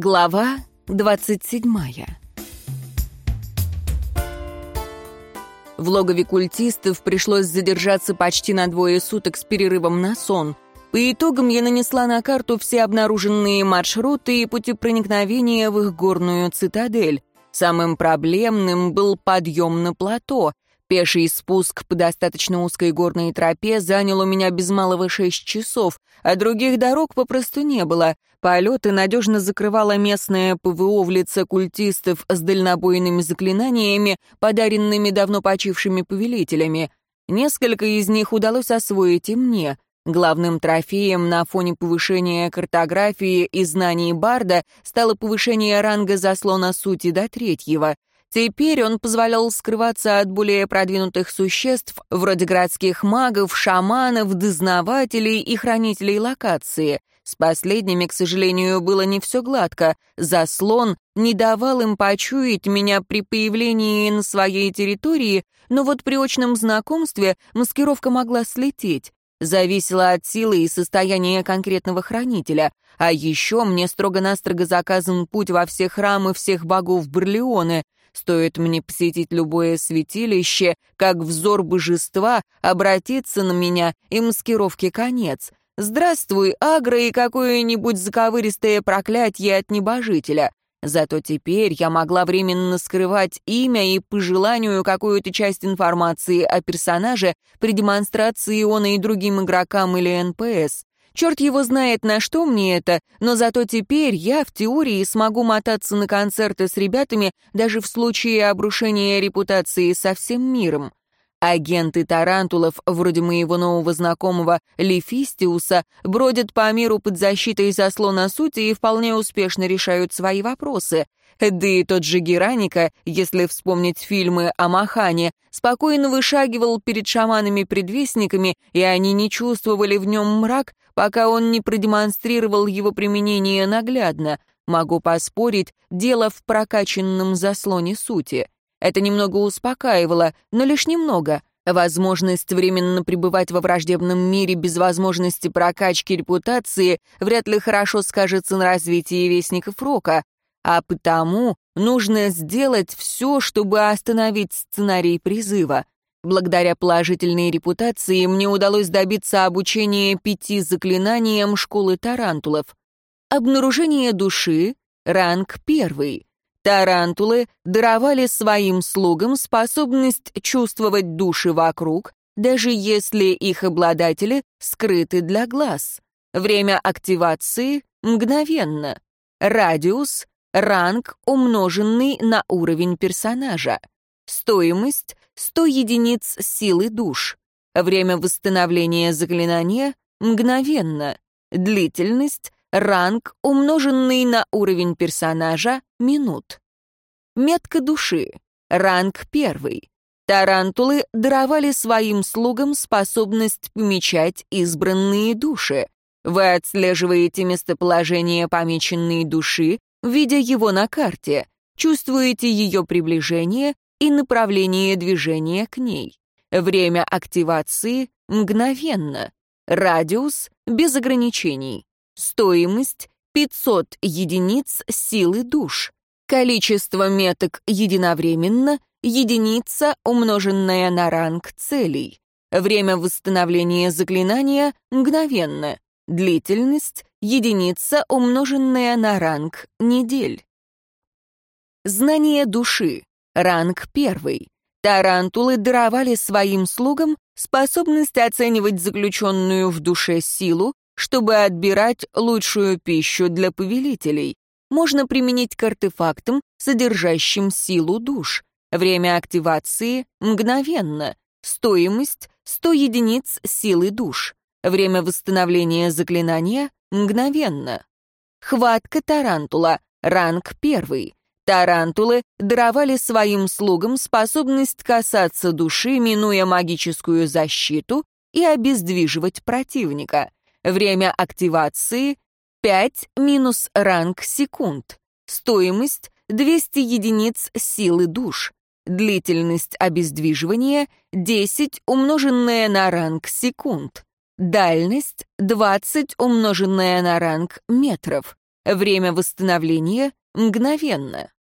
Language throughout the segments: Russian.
Глава 27 В логове культистов пришлось задержаться почти на двое суток с перерывом на сон. По итогам я нанесла на карту все обнаруженные маршруты и пути проникновения в их горную цитадель. Самым проблемным был подъем на плато — Пеший спуск по достаточно узкой горной тропе занял у меня без малого шесть часов, а других дорог попросту не было. Полеты надежно закрывала местное ПВО в лице культистов с дальнобойными заклинаниями, подаренными давно почившими повелителями. Несколько из них удалось освоить и мне. Главным трофеем на фоне повышения картографии и знаний Барда стало повышение ранга заслона сути до третьего. Теперь он позволял скрываться от более продвинутых существ, вроде городских магов, шаманов, дознавателей и хранителей локации. С последними, к сожалению, было не все гладко. Заслон не давал им почуять меня при появлении на своей территории, но вот при очном знакомстве маскировка могла слететь. Зависело от силы и состояния конкретного хранителя. А еще мне строго-настрого заказан путь во все храмы всех богов Барлеоны. Стоит мне посетить любое святилище, как взор божества обратится на меня, и маскировки конец. Здравствуй, агро и какое-нибудь заковыристое проклятие от небожителя. Зато теперь я могла временно скрывать имя и по желанию какую-то часть информации о персонаже при демонстрации оной другим игрокам или НПС. Черт его знает, на что мне это, но зато теперь я в теории смогу мотаться на концерты с ребятами даже в случае обрушения репутации со всем миром. Агенты тарантулов, вроде моего нового знакомого Лефистиуса, бродят по миру под защитой заслона сути и вполне успешно решают свои вопросы. Да и тот же Гераника, если вспомнить фильмы о Махане, спокойно вышагивал перед шаманами-предвестниками, и они не чувствовали в нем мрак, пока он не продемонстрировал его применение наглядно. Могу поспорить, дело в прокачанном заслоне сути. Это немного успокаивало, но лишь немного. Возможность временно пребывать во враждебном мире без возможности прокачки репутации вряд ли хорошо скажется на развитии Вестников Рока, а потому нужно сделать все, чтобы остановить сценарий призыва. Благодаря положительной репутации мне удалось добиться обучения пяти заклинаниям школы тарантулов. Обнаружение души — ранг первый. Тарантулы даровали своим слугам способность чувствовать души вокруг, даже если их обладатели скрыты для глаз. Время активации — мгновенно. Радиус — ранг, умноженный на уровень персонажа. Стоимость — 100 единиц силы душ. Время восстановления заклинания — мгновенно. Длительность Ранг, умноженный на уровень персонажа, минут. Метка души. Ранг первый. Тарантулы даровали своим слугам способность помечать избранные души. Вы отслеживаете местоположение помеченной души, видя его на карте, чувствуете ее приближение и направление движения к ней. Время активации мгновенно. Радиус без ограничений. Стоимость 500 единиц силы душ. Количество меток единовременно, единица, умноженная на ранг целей. Время восстановления заклинания мгновенно. Длительность — единица, умноженная на ранг недель. Знание души. Ранг первый. Тарантулы даровали своим слугам способность оценивать заключенную в душе силу, чтобы отбирать лучшую пищу для повелителей. Можно применить к артефактам, содержащим силу душ. Время активации — мгновенно. Стоимость — 100 единиц силы душ. Время восстановления заклинания — мгновенно. Хватка тарантула. Ранг первый. Тарантулы даровали своим слугам способность касаться души, минуя магическую защиту, и обездвиживать противника. Время активации 5 минус ранг секунд. Стоимость 200 единиц силы душ. Длительность обездвиживания 10 умноженное на ранг секунд. Дальность 20 умноженное на ранг метров. Время восстановления — мгновенно.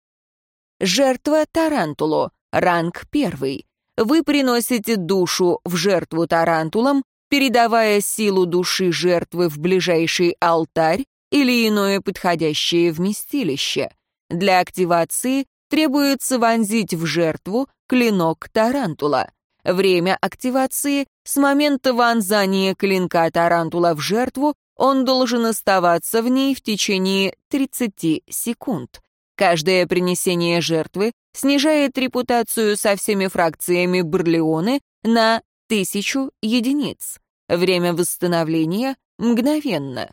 Жертва тарантулу. Ранг первый. Вы приносите душу в жертву тарантулам, передавая силу души жертвы в ближайший алтарь или иное подходящее вместилище. Для активации требуется вонзить в жертву клинок тарантула. Время активации с момента вонзания клинка тарантула в жертву он должен оставаться в ней в течение 30 секунд. Каждое принесение жертвы снижает репутацию со всеми фракциями Барлеоны на тысячу единиц. Время восстановления мгновенно.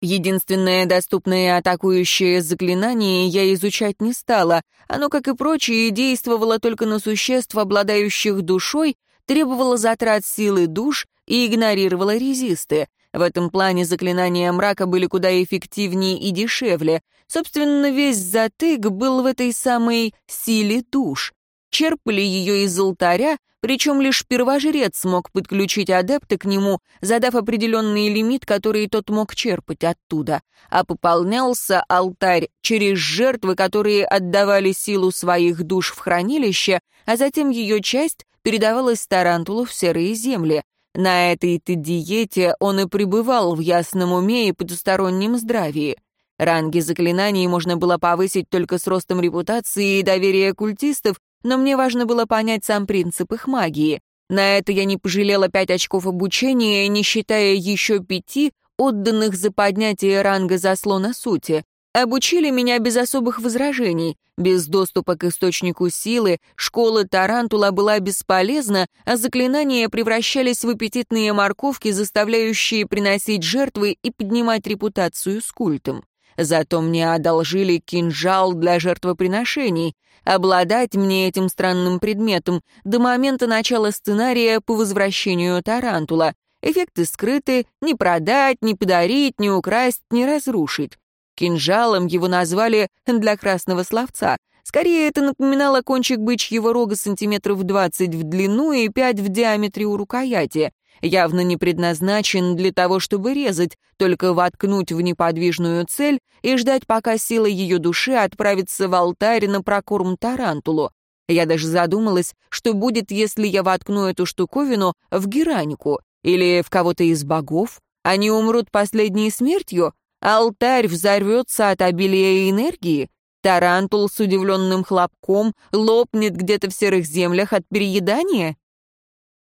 Единственное доступное атакующее заклинание я изучать не стала. Оно, как и прочие, действовало только на существ, обладающих душой, требовало затрат силы душ и игнорировало резисты. В этом плане заклинания мрака были куда эффективнее и дешевле. Собственно, весь затык был в этой самой силе душ. Черпали ее из алтаря, причем лишь первожрец смог подключить адепта к нему, задав определенный лимит, который тот мог черпать оттуда. А пополнялся алтарь через жертвы, которые отдавали силу своих душ в хранилище, а затем ее часть передавалась Тарантулу в серые земли. На этой-то диете он и пребывал в ясном уме и потустороннем здравии. Ранги заклинаний можно было повысить только с ростом репутации и доверия культистов, но мне важно было понять сам принцип их магии. На это я не пожалела пять очков обучения, не считая еще пяти, отданных за поднятие ранга заслона сути. Обучили меня без особых возражений. Без доступа к источнику силы школа Тарантула была бесполезна, а заклинания превращались в аппетитные морковки, заставляющие приносить жертвы и поднимать репутацию с культом. Зато мне одолжили кинжал для жертвоприношений. Обладать мне этим странным предметом до момента начала сценария по возвращению Тарантула. Эффекты скрыты, не продать, не подарить, не украсть, не разрушить. Кинжалом его назвали для красного словца. Скорее, это напоминало кончик бычьего рога сантиметров 20 в длину и 5 в диаметре у рукояти явно не предназначен для того, чтобы резать, только воткнуть в неподвижную цель и ждать, пока сила ее души отправится в алтарь на прокорм тарантулу. Я даже задумалась, что будет, если я воткну эту штуковину в Геранику или в кого-то из богов. Они умрут последней смертью, алтарь взорвется от обилия энергии, тарантул с удивленным хлопком лопнет где-то в серых землях от переедания.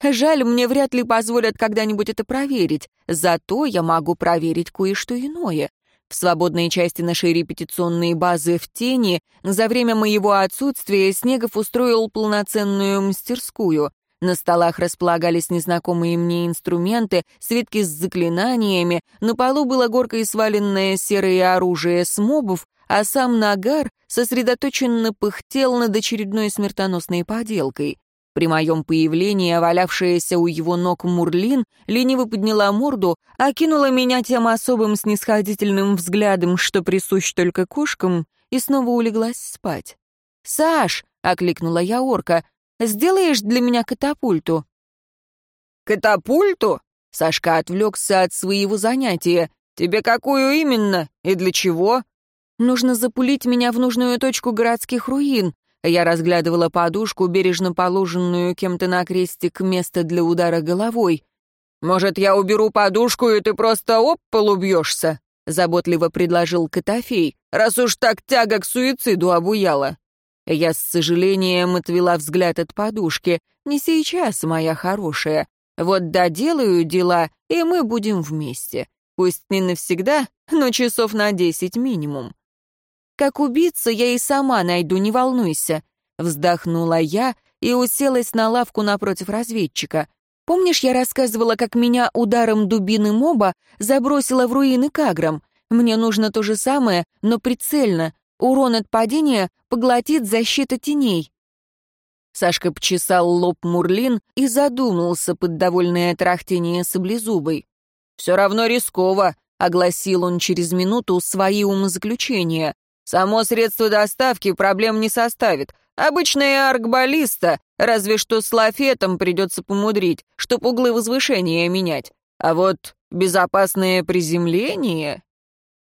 Жаль, мне вряд ли позволят когда-нибудь это проверить, зато я могу проверить кое-что иное. В свободной части нашей репетиционной базы в тени за время моего отсутствия Снегов устроил полноценную мастерскую. На столах располагались незнакомые мне инструменты, свитки с заклинаниями, на полу было горкой сваленное серое оружие с мобов, а сам Нагар сосредоточенно пыхтел над очередной смертоносной поделкой. При моем появлении валявшаяся у его ног Мурлин лениво подняла морду, окинула меня тем особым снисходительным взглядом, что присущ только кошкам, и снова улеглась спать. «Саш!» — окликнула я орка. «Сделаешь для меня катапульту?» «Катапульту?» — Сашка отвлекся от своего занятия. «Тебе какую именно и для чего?» «Нужно запулить меня в нужную точку городских руин. Я разглядывала подушку, бережно положенную кем-то на крестик, место для удара головой. «Может, я уберу подушку, и ты просто об пол убьешься?» — заботливо предложил Котофей, раз уж так тяга к суициду обуяла. Я с сожалением отвела взгляд от подушки. «Не сейчас, моя хорошая. Вот доделаю дела, и мы будем вместе. Пусть не навсегда, но часов на десять минимум. Как убиться, я и сама найду, не волнуйся. Вздохнула я и уселась на лавку напротив разведчика. Помнишь, я рассказывала, как меня ударом дубины моба забросило в руины Каграм? Мне нужно то же самое, но прицельно. Урон от падения поглотит защита теней. Сашка почесал лоб Мурлин и задумался под довольное трахтение саблезубой. «Все равно рисково», — огласил он через минуту свои умозаключения. Само средство доставки проблем не составит. Обычная аркбаллиста, разве что с лафетом придется помудрить, чтоб углы возвышения менять. А вот безопасное приземление...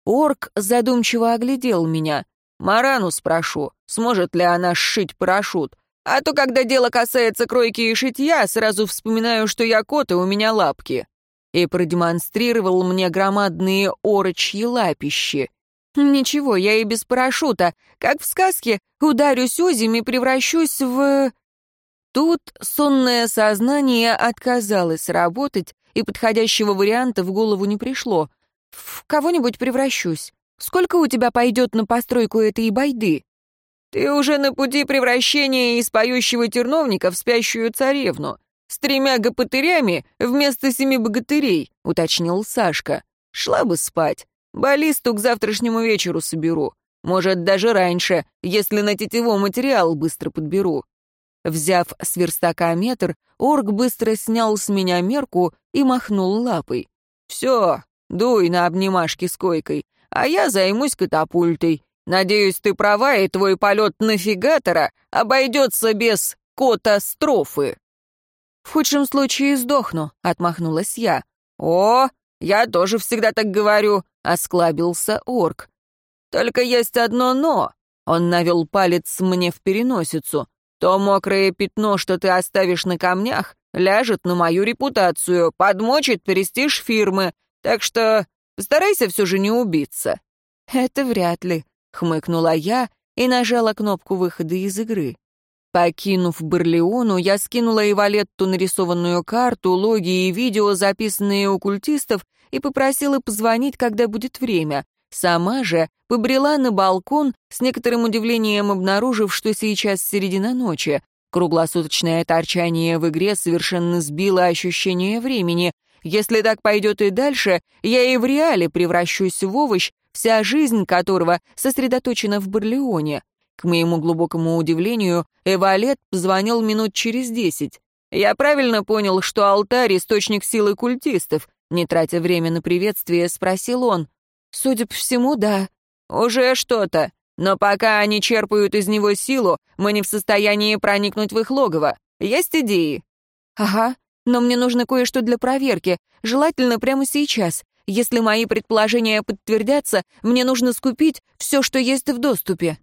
Орк задумчиво оглядел меня. «Марану спрошу, сможет ли она сшить парашют. А то, когда дело касается кройки и шитья, сразу вспоминаю, что я кот, и у меня лапки». И продемонстрировал мне громадные орочьи лапищи. «Ничего, я и без парашюта. Как в сказке, ударюсь озим и превращусь в...» Тут сонное сознание отказалось работать, и подходящего варианта в голову не пришло. «В кого-нибудь превращусь. Сколько у тебя пойдет на постройку этой байды?» «Ты уже на пути превращения из поющего терновника в спящую царевну. С тремя гопотырями вместо семи богатырей», — уточнил Сашка. «Шла бы спать. Баллисту к завтрашнему вечеру соберу. Может, даже раньше, если на тетивом материал быстро подберу». Взяв с верстака метр, орк быстро снял с меня мерку и махнул лапой. «Все, дуй на обнимашки с койкой, а я займусь катапультой. Надеюсь, ты права, и твой полет нафигатора обойдется без катастрофы». «В худшем случае сдохну», — отмахнулась я. «О, я тоже всегда так говорю», — осклабился орк. «Только есть одно «но». Он навел палец мне в переносицу. То мокрое пятно, что ты оставишь на камнях, ляжет на мою репутацию, подмочит престиж фирмы, так что постарайся все же не убиться». «Это вряд ли», — хмыкнула я и нажала кнопку выхода из игры. Покинув Барлеону, я скинула Ивалетту нарисованную карту, логи и видео, записанные у культистов, и попросила позвонить, когда будет время. Сама же побрела на балкон, с некоторым удивлением обнаружив, что сейчас середина ночи. Круглосуточное торчание в игре совершенно сбило ощущение времени. Если так пойдет и дальше, я и в реале превращусь в овощ, вся жизнь которого сосредоточена в Барлеоне. К моему глубокому удивлению, Эвалет позвонил минут через десять. Я правильно понял, что алтарь — источник силы культистов. Не тратя время на приветствие, спросил он. «Судя по всему, да». «Уже что-то. Но пока они черпают из него силу, мы не в состоянии проникнуть в их логово. Есть идеи?» «Ага, но мне нужно кое-что для проверки, желательно прямо сейчас. Если мои предположения подтвердятся, мне нужно скупить все, что есть в доступе».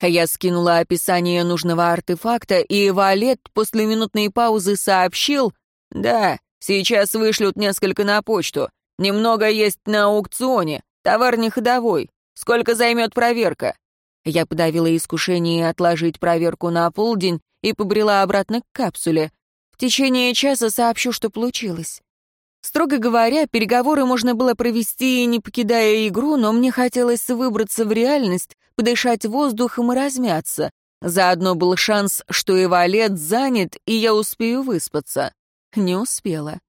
Я скинула описание нужного артефакта, и Валет после минутной паузы сообщил, «Да, сейчас вышлют несколько на почту. Немного есть на аукционе. Товар не ходовой. Сколько займет проверка?» Я подавила искушение отложить проверку на полдень и побрела обратно к капсуле. В течение часа сообщу, что получилось. Строго говоря, переговоры можно было провести, не покидая игру, но мне хотелось выбраться в реальность, подышать воздухом и размяться. Заодно был шанс, что Эвалет занят, и я успею выспаться. Не успела.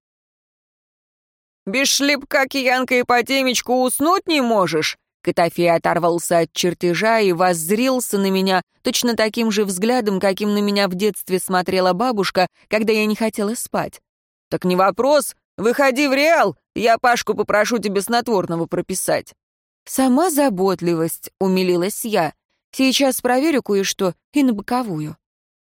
Без шлепка, киянка и по темечку уснуть не можешь?» Котофей оторвался от чертежа и воззрился на меня точно таким же взглядом, каким на меня в детстве смотрела бабушка, когда я не хотела спать. «Так не вопрос. Выходи в Реал, я Пашку попрошу тебе снотворного прописать». «Сама заботливость», — умилилась я. «Сейчас проверю кое-что и на боковую».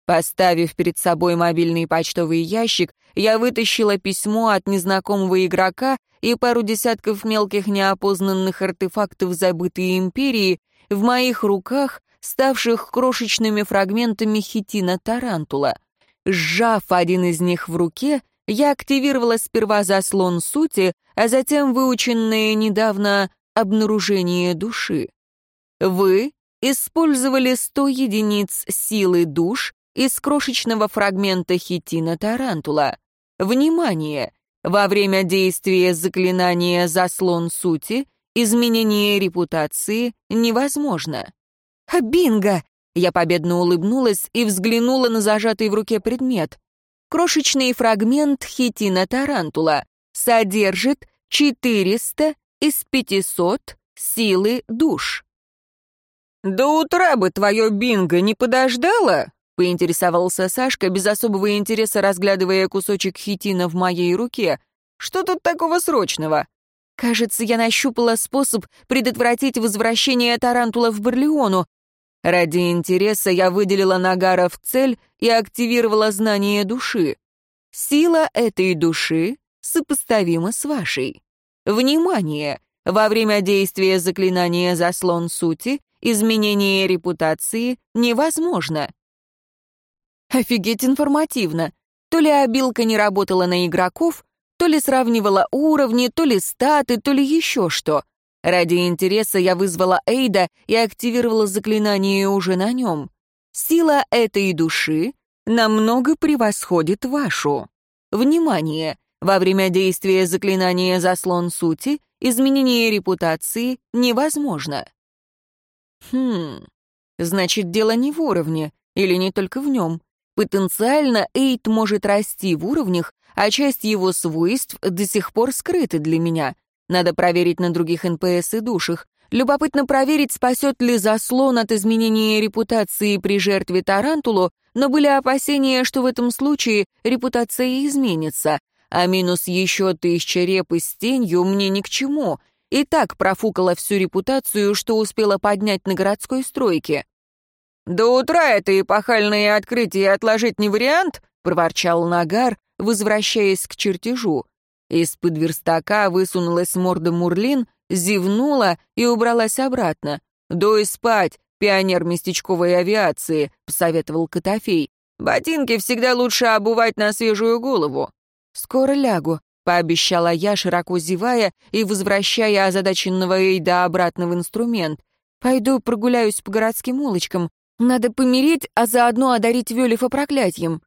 Поставив перед собой мобильный почтовый ящик, я вытащила письмо от незнакомого игрока и пару десятков мелких неопознанных артефактов забытой империи в моих руках, ставших крошечными фрагментами хитина тарантула. Сжав один из них в руке, я активировала сперва заслон сути, а затем выученное недавно обнаружение души. Вы использовали 100 единиц силы душ из крошечного фрагмента хитина тарантула. Внимание! Во время действия заклинания «Заслон сути» изменение репутации невозможно. «Бинго!» Я победно улыбнулась и взглянула на зажатый в руке предмет. Крошечный фрагмент хитина тарантула содержит 400 из 500 силы душ. «До утра бы твое бинго не подождало?» — поинтересовался Сашка, без особого интереса разглядывая кусочек хитина в моей руке. «Что тут такого срочного?» «Кажется, я нащупала способ предотвратить возвращение Тарантула в Барлеону. Ради интереса я выделила Нагара в цель и активировала знание души. Сила этой души сопоставима с вашей. Внимание! Во время действия заклинания «Заслон сути» изменение репутации невозможно. Офигеть информативно. То ли обилка не работала на игроков, то ли сравнивала уровни, то ли статы, то ли еще что. Ради интереса я вызвала Эйда и активировала заклинание уже на нем. Сила этой души намного превосходит вашу. Внимание! Во время действия заклинания «Заслон сути» изменение репутации невозможно. Хм, значит, дело не в уровне, или не только в нем. Потенциально Эйд может расти в уровнях, а часть его свойств до сих пор скрыты для меня. Надо проверить на других НПС и душах. Любопытно проверить, спасет ли заслон от изменения репутации при жертве Тарантулу, но были опасения, что в этом случае репутация изменится, а минус еще тысяча репы с тенью мне ни к чему. И так профукала всю репутацию, что успела поднять на городской стройке. «До утра это эпохальное открытие отложить не вариант?» — проворчал Нагар, возвращаясь к чертежу. Из-под верстака высунулась морда Мурлин, зевнула и убралась обратно. «Дуй спать, пионер местечковой авиации», — посоветовал Котофей. «Ботинки всегда лучше обувать на свежую голову». «Скоро лягу», — пообещала я, широко зевая и возвращая озадаченного Эйда обратно в инструмент. «Пойду прогуляюсь по городским улочкам. Надо помереть, а заодно одарить Велифа проклятием».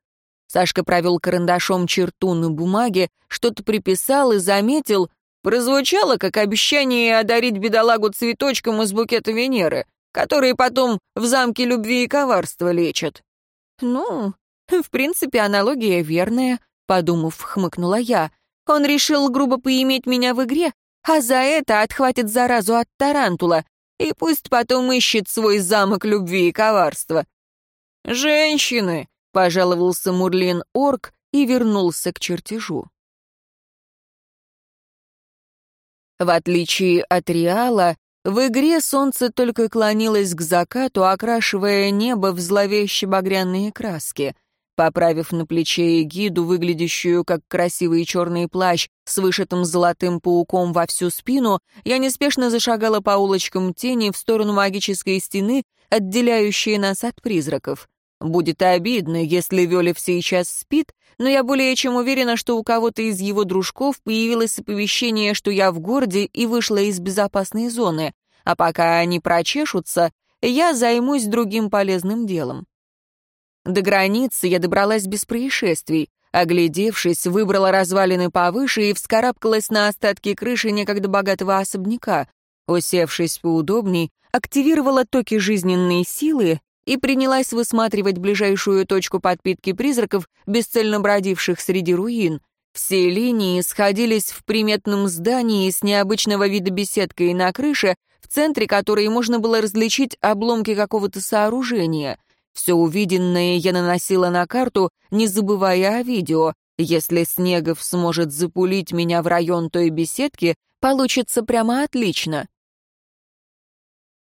Сашка провел карандашом черту на бумаге, что-то приписал и заметил. Прозвучало, как обещание одарить бедолагу цветочком из букета Венеры, которые потом в замке любви и коварства лечат. «Ну, в принципе, аналогия верная», — подумав, хмыкнула я. «Он решил грубо поиметь меня в игре, а за это отхватит заразу от тарантула, и пусть потом ищет свой замок любви и коварства». «Женщины!» пожаловался Мурлин Орк и вернулся к чертежу. В отличие от Реала, в игре солнце только клонилось к закату, окрашивая небо в зловеще багряные краски. Поправив на плече эгиду, выглядящую как красивый черный плащ с вышитым золотым пауком во всю спину, я неспешно зашагала по улочкам тени в сторону магической стены, отделяющей нас от призраков. Будет обидно, если Велев сейчас спит, но я более чем уверена, что у кого-то из его дружков появилось оповещение, что я в городе и вышла из безопасной зоны, а пока они прочешутся, я займусь другим полезным делом. До границы я добралась без происшествий. Оглядевшись, выбрала развалины повыше и вскарабкалась на остатки крыши некогда богатого особняка. Усевшись поудобней, активировала токи жизненной силы и принялась высматривать ближайшую точку подпитки призраков, бесцельно бродивших среди руин. Все линии сходились в приметном здании с необычного вида беседкой на крыше, в центре которой можно было различить обломки какого-то сооружения. Все увиденное я наносила на карту, не забывая о видео. Если Снегов сможет запулить меня в район той беседки, получится прямо отлично.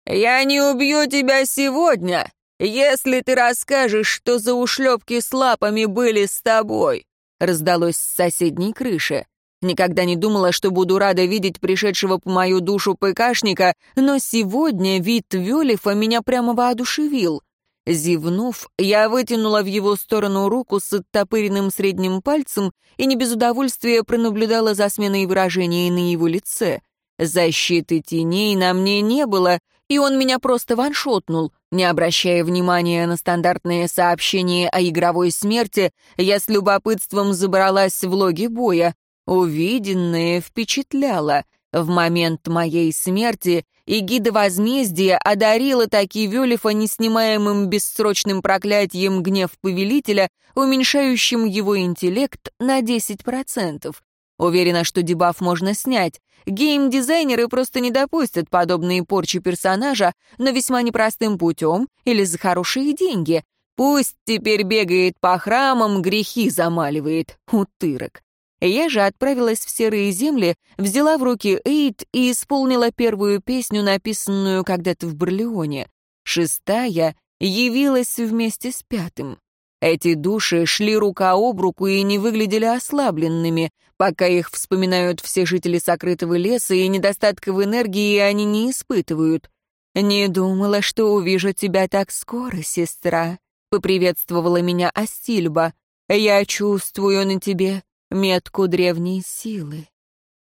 «Я не убью тебя сегодня, «Если ты расскажешь, что за ушлепки с лапами были с тобой», раздалось с соседней крыши. Никогда не думала, что буду рада видеть пришедшего по мою душу ПКшника, но сегодня вид Велифа меня прямо воодушевил. Зевнув, я вытянула в его сторону руку с оттопыренным средним пальцем и не без удовольствия пронаблюдала за сменой выражения на его лице. Защиты теней на мне не было, и он меня просто ваншотнул. Не обращая внимания на стандартные сообщения о игровой смерти, я с любопытством забралась в логи боя. Увиденное впечатляло. В момент моей смерти Эгида Возмездия одарила таки Велифа неснимаемым бессрочным проклятием гнев повелителя, уменьшающим его интеллект на 10%. Уверена, что дебаф можно снять. Гейм-дизайнеры просто не допустят подобные порчи персонажа, но весьма непростым путем или за хорошие деньги. Пусть теперь бегает по храмам, грехи замаливает. Утырок. Я же отправилась в серые земли, взяла в руки Эйд и исполнила первую песню, написанную когда-то в Барлеоне. Шестая явилась вместе с пятым. Эти души шли рука об руку и не выглядели ослабленными, пока их вспоминают все жители сокрытого леса, и недостатка в энергии они не испытывают. «Не думала, что увижу тебя так скоро, сестра», — поприветствовала меня Астильба. «Я чувствую на тебе метку древней силы,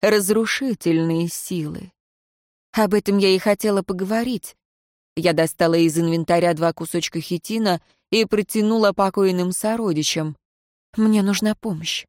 разрушительной силы». Об этом я и хотела поговорить. Я достала из инвентаря два кусочка хитина и протянула покойным сородичам. Мне нужна помощь.